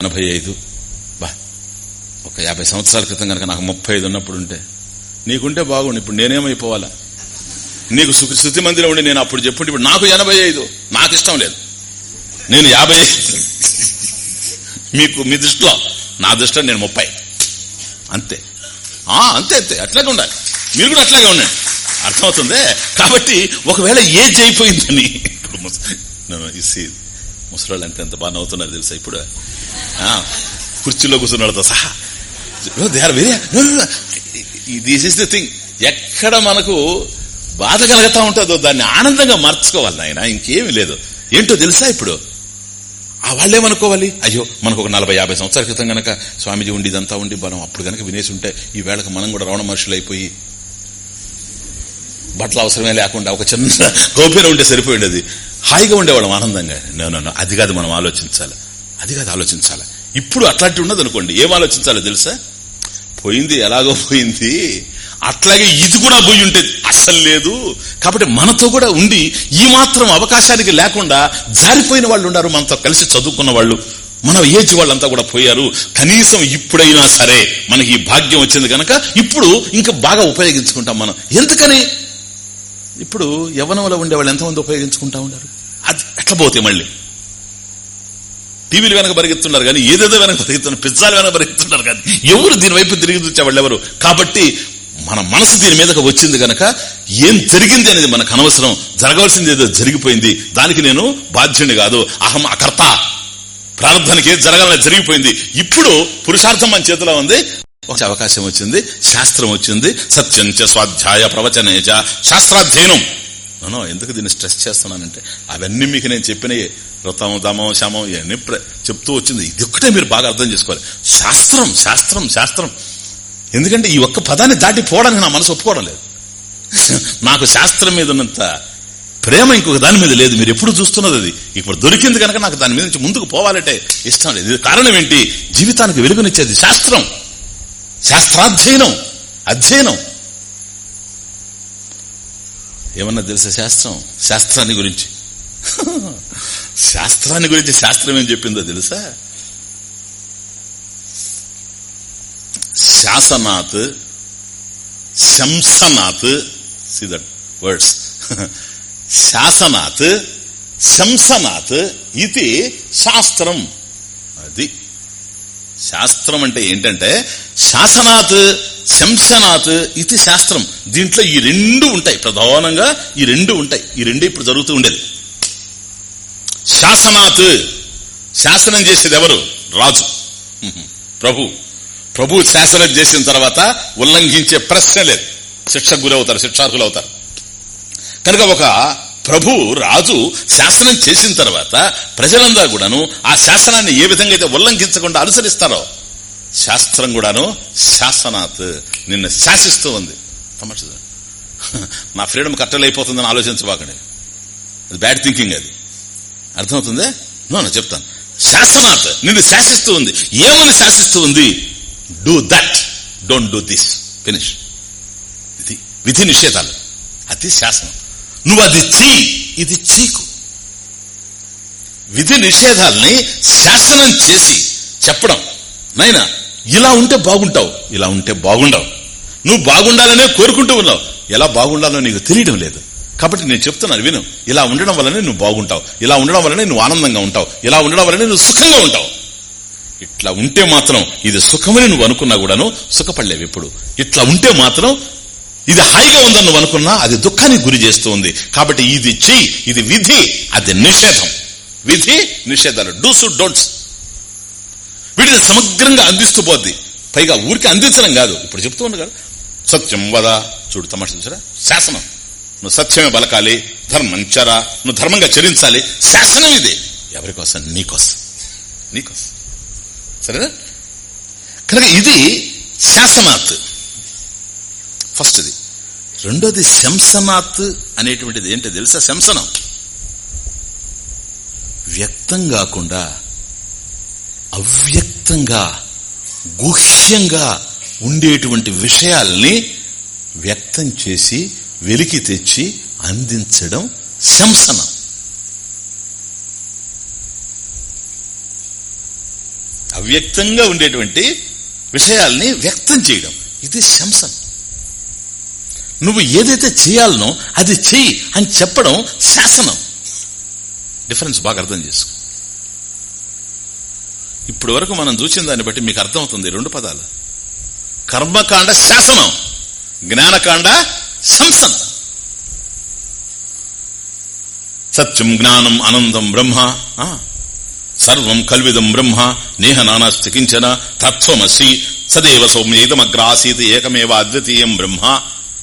ఎనభై ఐదు. బా ఒక యాభై సంవత్సరాల క్రితం కనుక నాకు ముప్పై ఐదు ఉన్నప్పుడు ఉంటే నీకుంటే బాగుండు ఇప్పుడు నేనేమైపోవాలా? నీకు శృతి మందిలో ఉండి నేను అప్పుడు చెప్పుంటే ఇప్పుడు నాకు ఎనభై ఐదు. నాకు ఇష్టం లేదు. నేను యాభై మీకు మీ దృష్టిలో నా దృష్టిలో నేను ముప్పై. అంతే. ఆ అంతే అంతే. అట్లాగే ఉండాలి. మీరు కూడా అట్లాగే ఉండండి. అర్థమవుతుంది? కాబట్టి ఒకవేళ ఏజ్ అయిపోయిందని ఇప్పుడు ముసలాళ్ళు అంటే ఎంత బాగా నవ్వుతున్నారు తెలుసా ఇప్పుడు? ఆ, కుర్చీలో కూర్చున్నాడుతో సహా. They are very. This is the thing ఎక్కడ మనకు బాధ కలుగుతా ఉంటుందో దాన్ని ఆనందంగా మార్చుకోవాలి నాయన ఇంకేమీ లేదు. ఏంటో తెలుసా ఇప్పుడు? ఆ వాళ్ళేమనుకోవాలి అయ్యో మనకు ఒక నలభై యాభై సంవత్సరాల క్రితం గనక స్వామిజీ ఉండి ఇదంతా ఉండి మనం అప్పుడు గనక వినేసి ఉంటే ఈ వేళకు మనం కూడా రవణ మనుషులు అయిపోయి బట్టలు అవసరమే లేకుండా ఒక చిన్న గోపీన ఉంటే సరిపోయింది హాయిగా ఉండేవాళ్ళం ఆనందంగా. నేను అది కాదు మనం ఆలోచించాలి. అది కాదు ఆలోచించాలి. ఇప్పుడు అట్లాంటి ఉండదు అనుకోండి. ఏం ఆలోచించాలో తెలుసా? పోయింది ఎలాగో పోయింది. అట్లాగే ఇది కూడా పోయి ఉంటేది అస్సలు లేదు. కాబట్టి మనతో కూడా ఉండి ఈ మాత్రం అవకాశానికి లేకుండా జారిపోయిన వాళ్ళు ఉన్నారు. మనతో కలిసి చదువుకున్న వాళ్ళు మన ఏజ్ వాళ్ళంతా కూడా పోయారు. కనీసం ఇప్పుడైనా సరే మనకి ఈ భాగ్యం వచ్చింది కనుక ఇప్పుడు ఇంకా బాగా ఉపయోగించుకుంటాం మనం. ఎందుకని? ఇప్పుడు యవనంలో ఉండే వాళ్ళు ఎంతమంది ఉపయోగించుకుంటా ఉన్నారు? అది ఎట్లా పోతే మళ్ళీ. టీవీలు వెనక పరిగెత్తున్నారు కానీ ఏదేదో వెనక పరిగెత్తున్నారు పిజ్జాలు వెనక పరిగెత్తున్నారు కానీ ఎవరు దీని వైపు తిరిగి చూచే వాళ్ళు ఎవరు? కాబట్టి మన మనసు దీని మీదకి వచ్చింది గనక ఏం జరిగింది అనేది మనకు అనవసరం. జరగవలసింది ఏదో జరిగిపోయింది. దానికి నేను బాధ్యుని కాదు. అహం అకర్త. ప్రారంభానికి ఏది జరగాలని జరిగిపోయింది. ఇప్పుడు పురుషార్థం మన చేతిలో ఉంది. ఒక అవకాశం వచ్చింది. శాస్త్రం వచ్చింది. సత్యంచ స్వాధ్యాయ ప్రవచనేచ శాస్త్రాధ్యయనం. నో ఎందుకు దీన్ని స్ట్రెస్ చేస్తున్నానంటే? అవన్నీ మీకు నేను చెప్పినవి వ్రతం దమం శమం ఇవన్నీ చెప్తూ వచ్చింది. ఇది ఒక్కటే మీరు బాగా అర్థం చేసుకోవాలి. శాస్త్రం శాస్త్రం శాస్త్రం. ఎందుకంటే ఈ ఒక్క పదాన్ని దాటిపోవడానికి నా మనసు ఒప్పుకోవడం లేదు. నాకు శాస్త్రం మీద ఉన్నంత ప్రేమ ఇంకొక దాని మీద లేదు. మీరు ఎప్పుడు చూస్తున్నది అది. ఇప్పుడు దొరికింది కనుక నాకు దాని మీద నుంచి ముందుకు పోవాలంటే ఇష్టం లేదు. కారణం ఏంటి? జీవితానికి వెలుగునిచ్చేది శాస్త్రం. శాస్త్రాధ్యయనం. అధ్యయనం. ఏమన్నా తెలుసా శాస్త్రం? శాస్త్రాన్ని గురించి. శాస్త్రాన్ని గురించి శాస్త్రం ఏం చెప్పిందో తెలుసా? శాసనాత్ శంసనాత్ సి దట్ వర్డ్స్ శాసనాత్ శంసనాత్ ఇది శాస్త్రం. అది. శాస్త్రం అంటే ఏంటంటే శాసనాత్ శంసనాత్ ఇది శాస్త్రం. దీంట్లో ఈ రెండు ఉంటాయి. ప్రధానంగా ఈ రెండు ఉంటాయి. ఈ రెండు ఇప్పుడు జరుగుతూ ఉండేది. శాసనాత్ శాసనం చేసేది ఎవరు? రాజు. ప్రభు. ప్రభు శాసనం చేసిన తర్వాత ఉల్లంఘించే ప్రశ్న లేదు. శిక్షకు గురవుతారు శిక్షార్హులు అవుతారు. కనుక ఒక ప్రభు రాజు శాసనం చేసిన తర్వాత ప్రజలందరూ కూడాను ఆ శాసనాన్ని ఏ విధంగా అయితే ఉల్లంఘించకుండా అనుసరిస్తారో శాస్త్రం కూడాను శాసనాత్. నిన్ను శాసిస్తూ ఉంది. నా ఫ్రీడమ్ కట్టలైపోతుందని ఆలోచించబాకండి. అది బ్యాడ్ థింకింగ్ అది. అర్థమవుతుంది? నో చెప్తాను. శాసనాత్ నిన్ను శాసిస్తూ ఉంది. ఏమని శాసిస్తూ ఉంది? Do that don't do this finish ఇది విధి నిషేధాలు. అది శాసనం. నువ్వు అది చీ ఇది చీకు. విధి నిషేధాలని శాసనం చేసి చెప్పడం. నైనా? ఇలా ఉంటే బాగుంటావు ఇలా ఉంటే బాగుండవు. నువ్వు బాగుండాలనే కోరుకుంటూ ఉన్నావు. ఎలా బాగుండాలో నీకు తెలియడం లేదు. కాబట్టి నేను చెప్తున్నాను విను. ఇలా ఉండడం వల్లనే నువ్వు బాగుంటావు. ఇలా ఉండడం వల్లనే నువ్వు ఆనందంగా ఉంటావు. ఇలా ఉండడం వల్లనే నువ్వు సుఖంగా ఉంటావు. ఇట్లా ఉంటే మాత్రం ఇది సుఖమని నువ్వు అనుకున్నా కూడాను సుఖపడలేవు ఎప్పుడు. ఇట్లా ఉంటే మాత్రం ఇది హాయిగా ఉందని నువ్వు అనుకున్నా అది దుఃఖానికి గురి చేస్తూ ఉంది కాబట్టి ఇది చెయ్యి ఇది విధి అది నిషేధం. విధి నిషేధాలు. Dos don'ts. వీటిని సమగ్రంగా అందిస్తూ పోద్ది. పైగా ఊరికి అందించడం కాదు. ఇప్పుడు చెప్తూ ఉంది కదా. సత్యం వదా. చూడు తమాష చూసారా శాసనం. నువ్వు సత్యమే బలకాలి. ధర్మం చరా. నువ్వు ధర్మంగా చరించాలి. శాసనం ఇది. ఎవరి కోసం? నీకోసం నీకోసం సరేనా? కనుక ఇది శాసనాత్. ఫస్ట్ ఇది. రెండోది శంసనాత్ అనేటువంటిది. ఏంటో తెలుసా? శంసనం. వ్యక్తం కాకుండా గుప్తంగా గుహ్యంగా ఉండేటువంటి విషయాల్ని వ్యక్తం చేసి వెలికి తెచ్చి అందించడం శంసనం అవ్యక్తంగా ఉండేటువంటి విషయాల్ని వ్యక్తం చేయడం ఇది శంసనం నువ్వు ఏదైతే చేయాలనో అది చెయ్యి అని చెప్పడం శాసనం. డిఫరెన్స్ బాగా అర్థం చేసుకో. ఇప్పటి వరకు మనం చూసిన దాన్ని బట్టి మీకు అర్థమవుతుంది రెండు పదాలు. కర్మకాండ శాసనం జ్ఞానకాండ శంసనం సత్యం జ్ఞానం అనందం బ్రహ్మ సర్వం కల్విదం బ్రహ్మ నేహ నానాస్తి కించన తత్వమసి సదేవ సౌమ్యేదమగ్రాసీత ఏకమేవ అద్వితీయం బ్రహ్మ.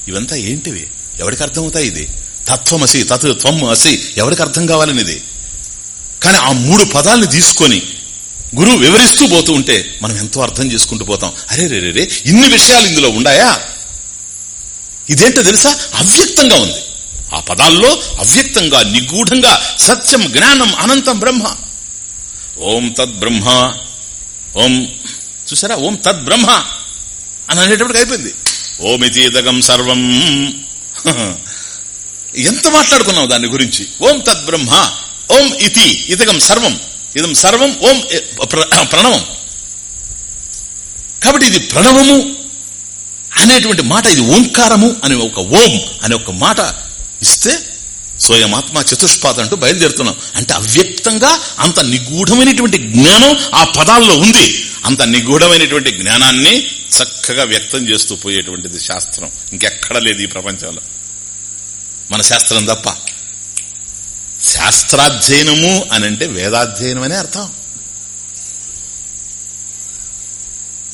ఇవంతా ఏంటివి? ఎవరికి అర్థమవుతాయి ఇది? తత్వమసి తత్ త్వం అసి ఎవరికి అర్థం కావాలని ఇది కానీ ఆ మూడు పదాలని తీసుకొని గురువు వివరిస్తూ పోతూ ఉంటే మనం ఎంతో అర్థం చేసుకుంటూ పోతాం. అరే రే రే ఇన్ని విషయాలు ఇందులో ఉండాయా? ఇదేంటో తెలుసా? అవ్యక్తంగా ఉంది. ఆ పదాల్లో అవ్యక్తంగా నిగూఢంగా సత్యం జ్ఞానం అనంతం బ్రహ్మ. ఓం తద్ బ్రహ్మ. ఓం చూసారా? ఓం తద్ బ్రహ్మ అని అనేటప్పటికి అయిపోయింది. ఓమితి ఇదగం సర్వం. ఎంత మాట్లాడుకున్నావు దాని గురించి? ఓం తద్ బ్రహ్మ. ఓం ఇతి ఇదగం సర్వం. ఇదం సర్వం ఓం ప్రణవం. కాబట్టి ఇది ప్రణవము అనేటువంటి మాట ఇది ఓంకారము అనే ఒక ఓం అనే ఒక మాట ఇస్తే స్వయమాత్మ చతుష్పాద అంటూ బయలుదేరుతున్నాం. అంటే అవ్యక్తంగా అంత నిగూఢమైనటువంటి జ్ఞానం ఆ పదాల్లో ఉంది. అంత నిగూఢమైనటువంటి జ్ఞానాన్ని చక్కగా వ్యక్తం చేస్తూ పోయేటువంటిది శాస్త్రం. ఇంకెక్కడ లేదు ఈ ప్రపంచంలో. మన శాస్త్రం తప్ప. శాస్త్రాధ్యయనము అని అంటే వేదాధ్యయనం అనే అర్థం.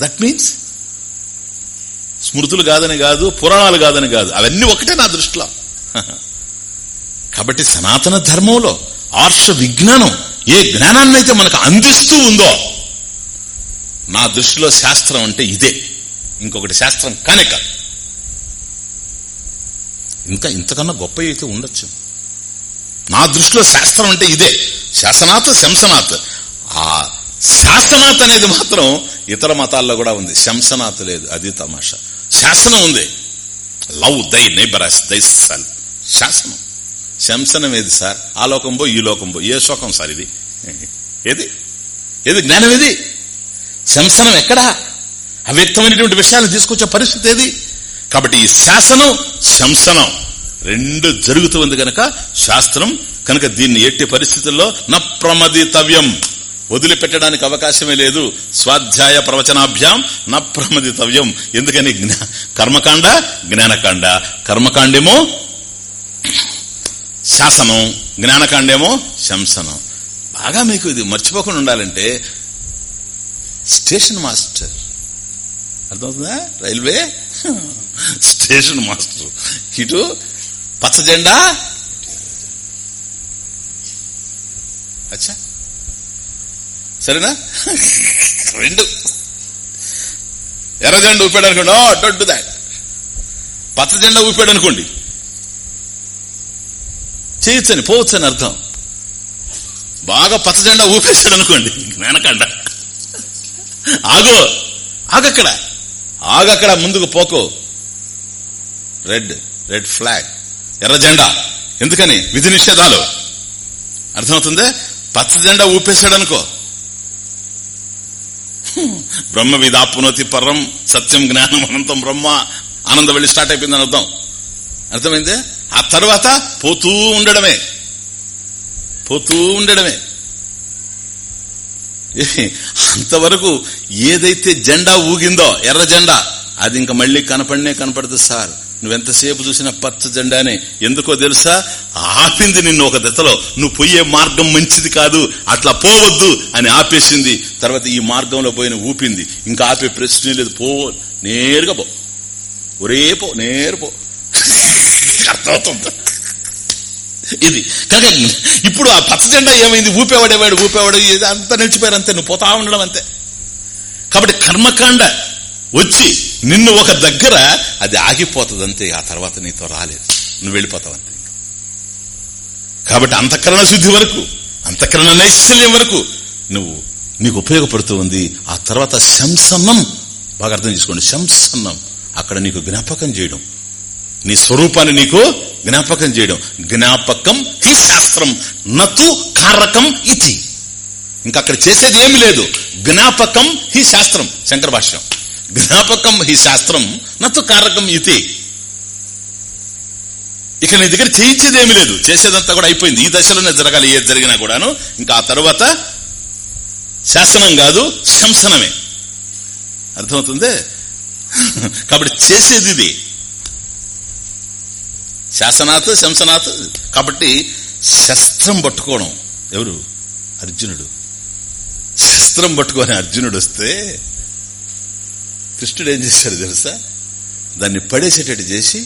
దట్ మీన్స్ స్మృతులు కాదని కాదు పురాణాలు కాదని కాదు అవన్నీ ఒకటే నా దృష్టిలో. కాబట్టి సనాతన ధర్మంలో ఆర్ష విజ్ఞానం ఏ జ్ఞానాన్ని అయితే మనకు అందిస్తూ ఉందో నా దృష్టిలో శాస్త్రం అంటే ఇదే. ఇంకొకటి శాస్త్రం కానే కాదు. ఇంకా ఇంతకన్నా గొప్ప అయితే ఉండొచ్చు. నా దృష్టిలో శాస్త్రం అంటే ఇదే. శాసనాత్ శంసనాథ్ ఆ శాసనాత్ అనేది మాత్రం ఇతర మతాల్లో కూడా ఉంది. శంసనాథ్ లేదు అది తమాషా. శాసనం ఉంది. లవ్ దై నైబరాస్ దై సెల్. శాసనం. శంసనం ఏది సార్? ఆ లోకం పో ఈ లోకం పో. ఏ శోకం సార్ ఇది? ఏది? ఏది జ్ఞానం ఏది? శంసనం ఎక్కడా? అవ్యక్తమైనటువంటి విషయాలు తీసుకొచ్చే పరిస్థితి ఏది? కాబట్టి ఈ శాసనం శంసనం. రెండు జరుగుతుంది గనక శాస్త్రం కనుక దీన్ని ఎట్టి పరిస్థితుల్లో నప్రమదితవ్యం వదిలిపెట్టడానికి అవకాశమే లేదు. స్వాధ్యాయ ప్రవచనాభ్యాం నప్రమదితవ్యం ఎందుకని? కర్మకాండ జ్ఞానకాండ. కర్మకాండేమో శాసనం జ్ఞానకాండేమో శంసనం. బాగా మీకు ఇది మర్చిపోకుండా ఉండాలంటే స్టేషన్ మాస్టర్. అర్థమవుతుందా? రైల్వే? Station master. ఇటు పచ్చ జెండా అచ్చా. సరేనా? రెండు. ఎర్ర జెండా ఊపాడు అనుకోండి. ఓ డొడ్డు దాట్ పచ్చ జెండా ఊపాడు అనుకోండి. చేయొచ్చని పోవచ్చని అర్థం. బాగా పచ్చ జెండా ఊపేశాడు అనుకోండి. వెనకండ. ఆగో. ఆగక్కడ. ఆగక్కడ ముందుకు పోకో. రెడ్ రెడ్ ఫ్లాగ్ ఎర్ర జెండా. ఎందుకని? విధి నిషేధాలు. అర్థమవుతుంది? పచ్చ జెండా ఊపేశాడనుకో. బ్రహ్మ విధాపునోతి పరం సత్యం జ్ఞానం అనంతం బ్రహ్మ. ఆనందం వెళ్ళి స్టార్ట్ అయిపోయిందని అర్థం. అర్థమైందే? ఆ తర్వాత పోతూ ఉండడమే. పోతూ ఉండడమే. అంతవరకు ఏదైతే జెండా ఊగిందో ఎర్ర జెండా అది ఇంకా మళ్ళీ కనపడనే కనపడదు సార్. నువ్వెంతసేపు చూసిన పచ్చ జెండానే? ఎందుకో తెలుసా? ఆపింది నిన్ను ఒక దశలో నువ్వు పోయే మార్గం మంచిది కాదు. అట్లా పోవద్దు అని ఆపేసింది. తర్వాత ఈ మార్గంలో పోయిన ఊపింది. ఇంకా ఆపే ప్రశ్న లేదు. పో నేరుగా పో. ఒరే పో నేరు పో. అర్థమవుతుంది. ఇది. కాక ఇప్పుడు ఆ పచ్చ జెండా ఏమైంది? ఊపేవాడేవాడు ఊపేవాడు అంతా నిలిచిపోయారు అంతే. నువ్వు పోతా ఉండడం అంతే. కాబట్టి కర్మకాండ వచ్చి నిన్ను ఒక దగ్గర అది ఆగిపోతుంది అంతే ఆ తర్వాత నీతో రాలేదు. నువ్వు వెళ్ళిపోతావు అంతే కాబట్టి అంతఃకరణ శుద్ధి వరకు అంతఃకరణ నైశల్యం వరకు నువ్వు నీకు ఉపయోగపడుతూ ఉంది. ఆ తర్వాత శంసన్నం బాగా అర్థం చేసుకోండి. శంసన్నం అక్కడ నీకు జ్ఞాపకం చేయడం. నీ స్వరూపాన్ని నీకు జ్ఞాపకం చేయడం. జ్ఞాపకం హి శాస్త్రం నతు కారకం ఇది ఇంకా అక్కడ చేసేది ఏమి లేదు. జ్ఞాపకం హి శాస్త్రం శంకర భాష్యం జ్ఞాపకం హి శాస్త్రం నత్తు కారకం ఇతి. ఇక నీ దగ్గర చేయించేది ఏమి లేదు. చేసేదంతా కూడా అయిపోయింది. ఈ దశలోనే జరగాలి. ఏది జరిగినా కూడాను. ఇంకా ఆ తర్వాత శాసనం కాదు శంసనమే. అర్థమవుతుంది? కాబట్టి చేసేది ఇది. శాసనాత్ శంసనాత్. కాబట్టి శస్త్రం పట్టుకోవడం ఎవరు? అర్జునుడు. శస్త్రం పట్టుకొని అర్జునుడు వస్తే కృష్ణుడు ఏం చేశాడు తెలుసా? దాన్ని పడేసేటట్టు చేసి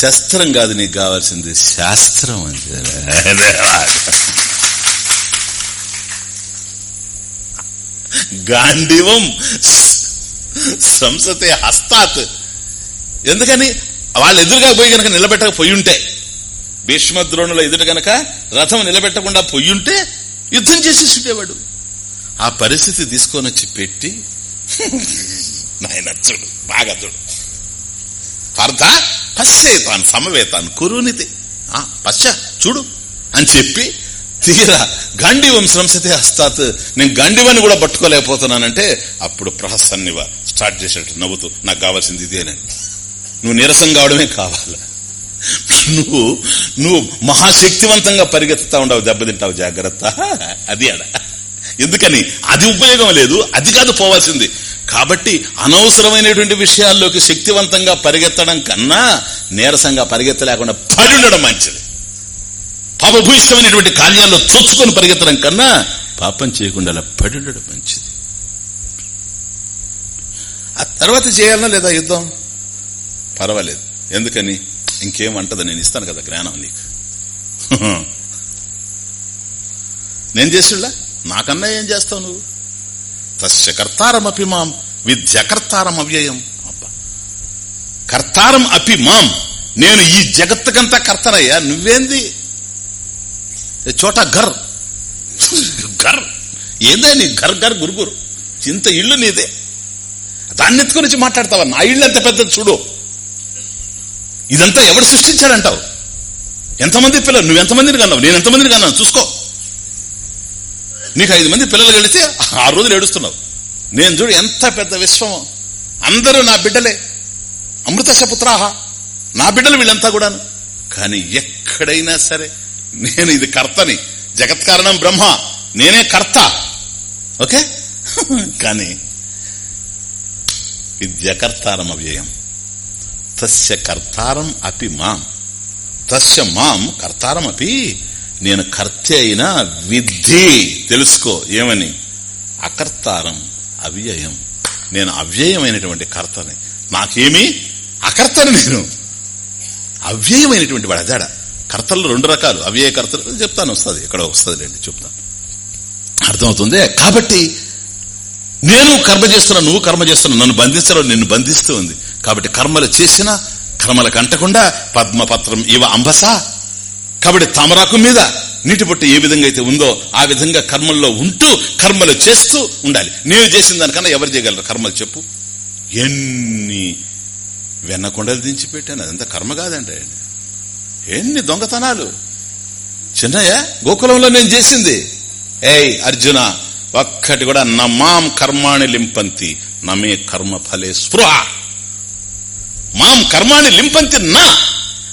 శస్త్రం కాదు నీకు కావాల్సింది శాస్త్రం అని గాంధీవం సంసతే హస్తాత్. ఎందుకని? వాళ్ళు ఎదురుగా పోయి గనక నిలబెట్టక పోయి ఉంటే భీష్మద్రోణుల ఎదుట గనక రథం నిలబెట్టకుండా పోయి ఉంటే యుద్ధం చేసి ఉండేవాడు ఆ పరిస్థితి తీసుకొని వచ్చి పెట్టి నాయన చూడు బాగా చూడు. పార్థ పశ్చేతాన్ సమవేతాన్ కురునితి. పశ్చ చూడు అని చెప్పి తీరా గాంధీవం సంసతే హస్తాత్ నేను గాంధీవాన్ని కూడా పట్టుకోలేకపోతున్నానంటే అప్పుడు ప్రహసన్నివ స్టార్ట్ చేసేట్టు నవ్వుతూ నాకు కావాల్సింది ఇదేనండి నువ్వు నీరసం కావడమే కావాలి. నువ్వు నువ్వు మహాశక్తివంతంగా పరిగెత్తుతా ఉండవు దెబ్బతింటావు జాగ్రత్త. అది అడ ఎందుకని? అది ఉపయోగం లేదు అది కాదు పోవాల్సింది. కాబట్టి అనవసరమైనటువంటి విషయాల్లోకి శక్తివంతంగా పరిగెత్తడం కన్నా నీరసంగా పరిగెత్తలేకుండా పడి ఉండడం మంచిది. పాపభూయిష్టమైనటువంటి కార్యాల్లో చొచ్చుకొని పరిగెత్తడం కన్నా పాపం చేయకుండా అలా పడి ఉండడం మంచిది. ఆ తర్వాత చేయాలన్నా లేదా యుద్ధం? పర్వాలేదు. ఎందుకని? ఇంకేమంటది నేను ఇస్తాను కదా జ్ఞానం నీకు. నేను చేసిళ్ళా నాకన్నా ఏం చేస్తావు నువ్వు? తస్య కర్తారం అపి మాం విద్యకర్తారం అవ్యయం. అబ్బా. కర్తారం అపి మాం నేను ఈ జగత్తుకంతా కర్తనయ్యా నువ్వేంది? చోట గర్ గర్ ఏందే నీ గర్ గర్ గురుగురు? ఇంత ఇల్లు నీదే. దాన్ని ఎత్తుకొని మాట్లాడతావా? నా ఇల్లు ఎంత పెద్దది చూడు. ఇదంతా ఎవడు సృష్టించాడంటావు? ఎంతమంది పిల్లలు? నువ్వెంతమందిని కన్నావు? నేను ఎంతమందిని కన్నాను? చూసుకో. నీకు ఐదు మంది పిల్లలు కలిస్తే ఆ రోజులు ఏడుస్తున్నావు. నేను చూడు ఎంత పెద్ద విశ్వం అందరూ నా బిడ్డలే. అమృతశపుత్రాహ. నా బిడ్డలు వీళ్ళంతా కూడాను. కానీ ఎక్కడైనా సరే నేను ఇది కర్తని. జగత్ కారణం బ్రహ్మ. నేనే కర్త. ఓకే? కానీ విద్యకర్తారం అవ్యయం. తస్య కర్తారం అపి మాం. తస్య మాం కర్తారం అపి నేను కర్త అయినా విద్ధి. తెలుసుకో ఏమని? అకర్తారం అవ్యయం. నేను అవ్యయమైనటువంటి కర్తని. నాకేమి అకర్తని నేను. అవ్యయమైనటువంటి వాడు అదాడ కర్తలు రెండు రకాలు. అవ్యయ కర్తలు చెప్తాను వస్తుంది. ఇక్కడ వస్తుంది లేండి చెప్తాను. అర్థమవుతుంది? కాబట్టి నేను కర్మ చేస్తున్నా నువ్వు కర్మ చేస్తున్నా నన్ను బంధించడం నిన్ను బంధిస్తూ ఉంది. కాబట్టి కర్మలు చేసినా కర్మలకు అంటకుండా పద్మపత్రం ఇవ అంబస కాబట్టి తమరాకు మీద నీటి పొట్టు ఏ విధంగా అయితే ఉందో ఆ విధంగా కర్మల్లో ఉంటూ కర్మలు చేస్తూ ఉండాలి. నేను చేసిన దానికన్నా ఎవరు చేయగలరు? కర్మలు చెప్పు. ఎన్ని వెన్నకొండలు దించి పెట్టాను అదంతా కర్మ కాదండి. ఎన్ని దొంగతనాలు. చిన్నయ్య గోకులంలో నేను చేసింది. ఏయ్ అర్జున ఒక్కటి కూడా నమాం కర్మాణి లింపంతి నమే కర్మ ఫలే స్పృహ. మాం కర్మాణి లింపంతి నా.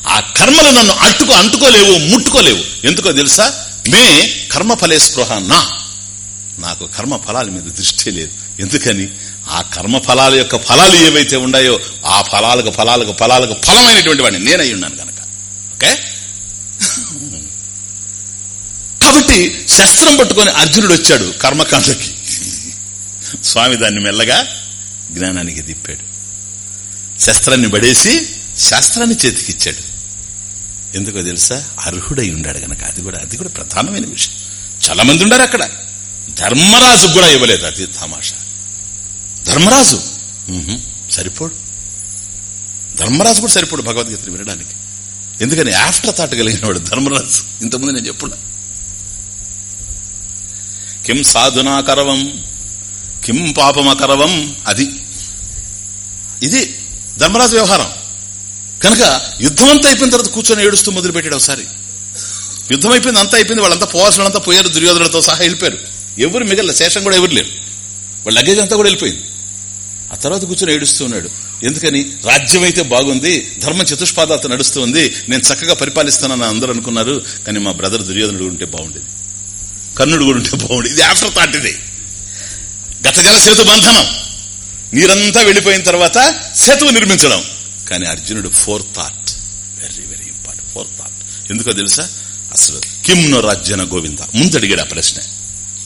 ఆ కర్మలు నన్ను అట్టుకో అంటుకోలేవు ముట్టుకోలేవు. ఎందుకో తెలుసా? మే కర్మ ఫలే స్పృహ నా. నాకు కర్మ ఫలాల మీద దృష్టి లేదు. ఎందుకని? ఆ కర్మ ఫలాల యొక్క ఫలాలు ఏవైతే ఉన్నాయో ఆ ఫలాలకు ఫలాలకు ఫలాలకు ఫలమైనటువంటి వాడిని నేనై ఉన్నాను కనుక ఓకే? కాబట్టి శస్త్రం పట్టుకొని అర్జునుడు వచ్చాడు కర్మకాండకి. స్వామి దాన్ని మెల్లగా జ్ఞానానికి తిప్పాడు శస్త్రాన్ని పడేసి శాస్త్రాన్ని చేతికిచ్చాడు. ఎందుకో తెలుసా? అర్హుడై ఉండాడు గనక. అది కూడా అది కూడా ప్రధానమైన విషయం. చాలా మంది ఉండారు అక్కడ. ధర్మరాజు కూడా ఇవ్వలేదు. అది తమాషా. ధర్మరాజు. సరిపోడు. ధర్మరాజు కూడా సరిపోడు భగవద్గీతను వినడానికి. ఎందుకని? ఆఫ్టర్ థాట్ కలిగిన వాడు ధర్మరాజు. ఇంతకుముందు నేను చెప్పున్నా. కిం సాధునాకరవం కిం పాపమకరవం అది. ఇది ధర్మరాజు వ్యవహారం. కనుక యుద్ధం అంతా అయిపోయిన తర్వాత కూర్చొని ఏడుస్తూ మొదలుపెట్టాడు ఒకసారి. యుద్ధం అయిపోయింది అంతా అయిపోయింది వాళ్ళంతా పోవాల్సిన అంతా పోయారు దుర్యోధనులతో సహా వెళ్ళిపోయారు. ఎవరు మిగల శేషం కూడా ఎవరు లేరు. వాళ్ళ లగేజ్ అంతా కూడా వెళ్ళిపోయింది. ఆ తర్వాత కూర్చొని ఏడుస్తూ ఉన్నాడు. ఎందుకని? రాజ్యం అయితే బాగుంది ధర్మ చతుష్పాదాలతో నడుస్తుంది నేను చక్కగా పరిపాలిస్తానని అందరూ అనుకున్నారు కానీ మా బ్రదర్ దుర్యోధనుడు ఉంటే బాగుండేది. కర్ణుడు కూడా ఉంటే బాగుండేది. ఇది ఆఫ్టర్ థాట్ ఇది. గత జల సేతు బంధనం. నీరంతా వెళ్ళిపోయిన తర్వాత సేతువు నిర్మించడం. కానీ అర్జునుడు forethought. Very very important forethought ఎందుకో తెలుసా? అసలు కిమ్ను రాజ్యన గోవింద. ముందడిగాడు ఆ ప్రశ్న.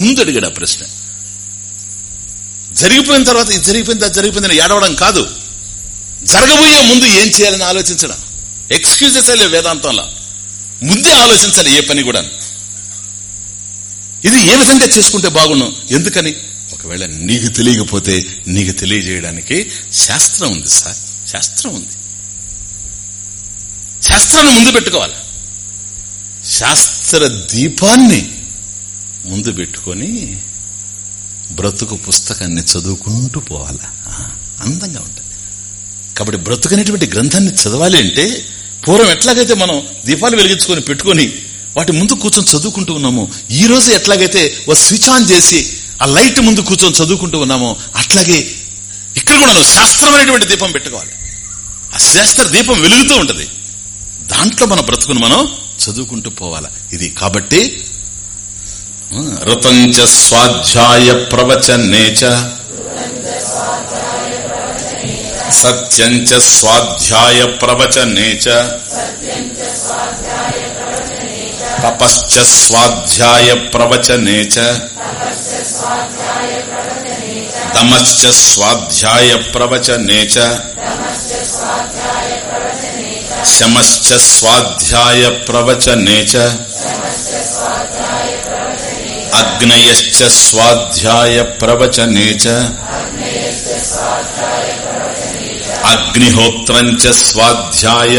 ముందడిగాడు ఆ ప్రశ్న. జరిగిపోయిన తర్వాత ఇది జరిగిపోయింది అది జరిగిపోయిందని ఏడవడం కాదు. జరగబోయే ముందు ఏం చేయాలని ఆలోచించడం. ఎక్స్క్యూజెస్ లేవు వేదాంతంలో. ముందే ఆలోచించాలి ఏ పని కూడా ఇది ఏ విధంగా చేసుకుంటే బాగుండు? ఎందుకని? ఒకవేళ నీకు తెలియకపోతే నీకు తెలియజేయడానికి శాస్త్రం ఉంది సార్. శాస్త్రం ఉంది. శాస్త్రాన్ని ముందు పెట్టుకోవాలి. శాస్త్ర దీపాన్ని ముందు పెట్టుకొని బ్రతుకు పుస్తకాన్ని చదువుకుంటూ పోవాలా. అందంగా ఉంటుంది. కాబట్టి బ్రతుకనేటువంటి గ్రంథాన్ని చదవాలి అంటే పూర్వం ఎట్లాగైతే మనం దీపాలు వెలిగించుకొని పెట్టుకొని వాటి ముందు కూర్చొని చదువుకుంటూ ఉన్నామో ఈ రోజు ఎట్లాగైతే ఓ స్విచ్ ఆన్ చేసి ఆ లైట్ ముందు కూర్చొని చదువుకుంటూ ఉన్నామో అట్లాగే ఇక్కడ కూడా నువ్వు శాస్త్రమైనటువంటి దీపం పెట్టుకోవాలి. ఆ శాస్త్ర దీపం వెలుగుతూ ఉంటుంది. దాంట్లో మన బ్రతుకును మనం చదువుకుంటూ పోవాలి. ఇది కాబట్టి ఋతంచ స్వాధ్యాయ ప్రవచనేచ చ సత్యంచ స్వాధ్యాయ ప్రవచనేచ తపశ్చ స్వాధ్యాయ ప్రవచనేచ చ దమశ్చ స్వాధ్యాయ ప్రవచనే చ శమశ్చ స్వాధ్యాయ ప్రవచనే చ అగ్నయశ్చ స్వాధ్యాయ ప్రవచనే చ అగ్నిహోత్రం చ స్వాధ్యాయ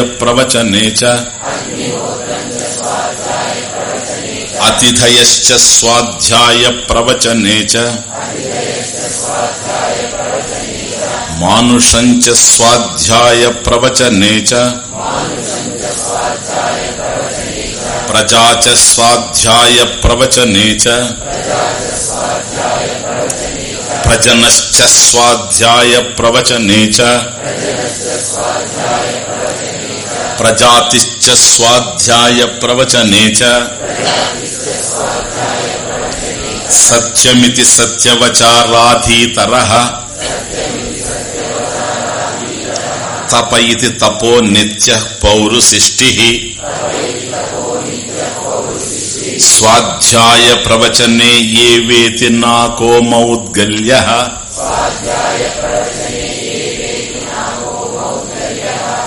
ప్రవచనే చ అతిథయశ్చ స్వాధ్యాయ ప్రవచనే చ మానుషం చ స్వాధ్యాయ ప్రవచనే చ ప్రజా చ స్వాధ్యాయ ప్రవచనే చ ప్రజనశ్చ స్వాధ్యాయ ప్రవచనే చ ప్రజాతిశ్చ స్వాధ్యాయ ప్రవచనే సత్యమితి సత్యవచారాధీతర తప ఇది తపో నిత్య పౌరుసిష్టి స్వాధ్యాయ ప్రవచనే ఏ వేతి నాకోమౌద్గల్య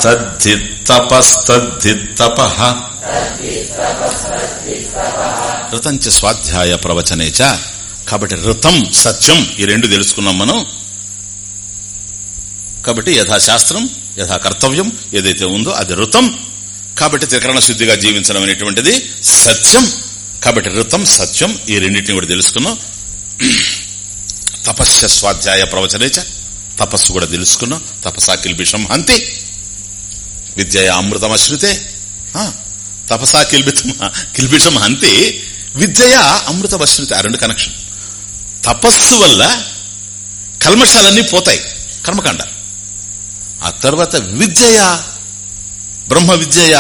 తద్ధిత్తపస్తద్ధిత్తప. ఋతంచ స్వాధ్యాయ ప్రవచనే చ. కాబట్టి ఋతం సత్యం ఈ రెండు తెలుసుకున్నాం మనం. కాబట్టి యథాశాస్త్రం యథా కర్తవ్యం ఏదైతే ఉందో అది ఋతం. కాబట్టి త్రికరణ శుద్ధిగా జీవించడం అనేటువంటిది సత్యం. కాబట్టి ఋతం సత్యం ఈ రెండింటిని కూడా తెలుసుకున్నాం. తపస్య స్వాధ్యాయ ప్రవచనేచ తపస్సు కూడా తెలుసుకున్నాం. తపసా కిల్బిషం అంతే విద్య అమృతమశ్రుతే ఆ, తపసా కిల్బితం కిల్బిషం అంతే. విద్య అమృతమశ్రుతే ఆ రెండు కనెక్షన్ తపస్సు వల్ల కల్మషాలన్నీ పోతాయి కర్మకాండ. ఆ తర్వాత విద్యయ బ్రహ్మ విద్యయ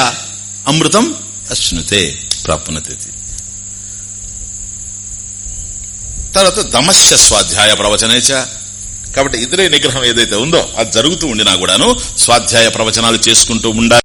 అమృతం అశ్నుతే ప్రాప్నతే తర్వాత దమశ్య స్వాధ్యాయ ప్రవచనేచ. కాబట్టి ఇతరే నిగ్రహం ఏదైతే ఉందో అది జరుగుతూ ఉండినా కూడాను స్వాధ్యాయ ప్రవచనాలు చేసుకుంటూ ఉండాలి.